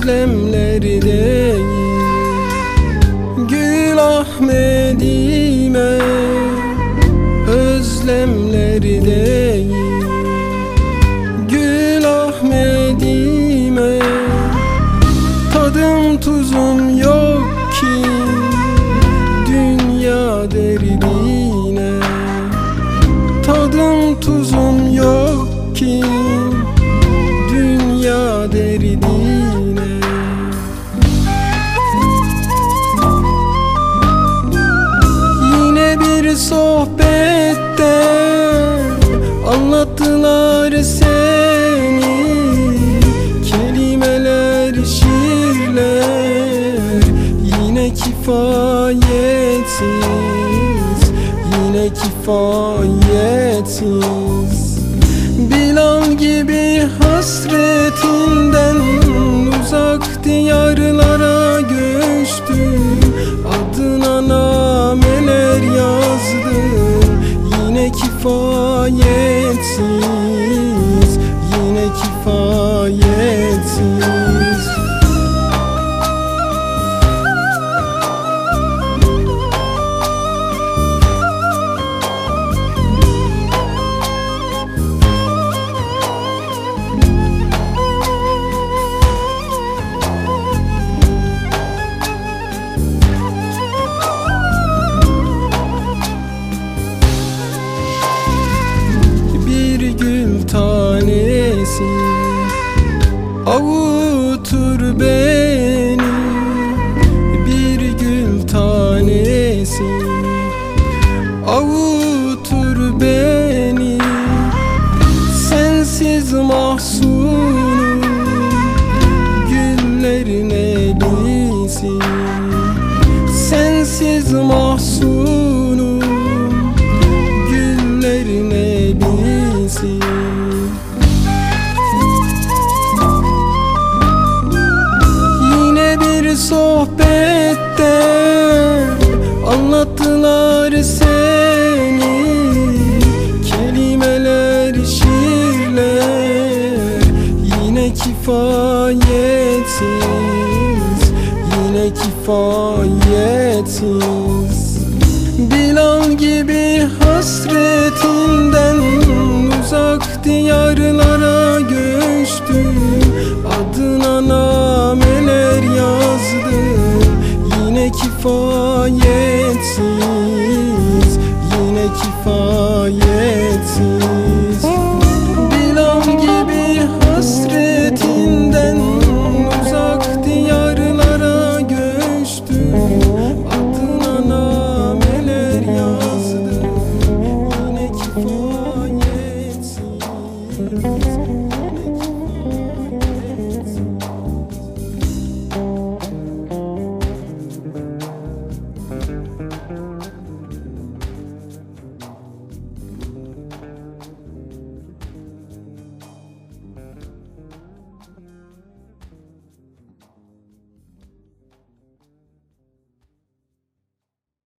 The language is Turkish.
özlemlerde anlattılar seni Kelimeler, şiirler. Yine kifayetsiz Yine kifayetsiz. Bilal gibi hasretinden avutur beni bir gül tanesi. Avutur sohbette anlattılar seni Kelimeler, şiirler yine kifayetsiz Yine kifayetsiz. Bilal gibi hasretinden kifayetsiz Yine kifayetsiz. Bilal gibi hasretinden Uzak diyarlara göçtü. Adına nameler yazdı. Yine kifayetsiz.